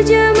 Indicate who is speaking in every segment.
Speaker 1: людям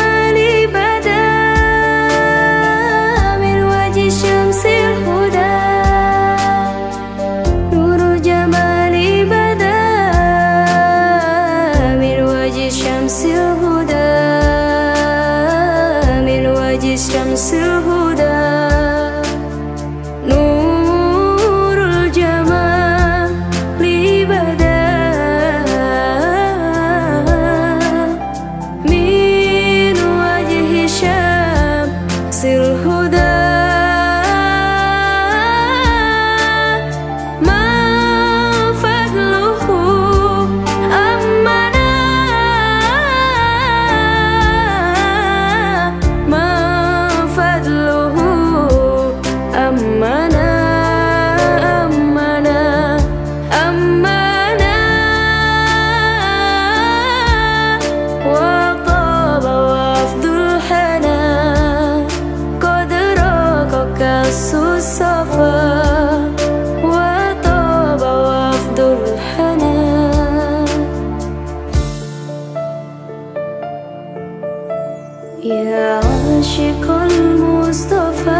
Speaker 1: يا عاشق المصطفى.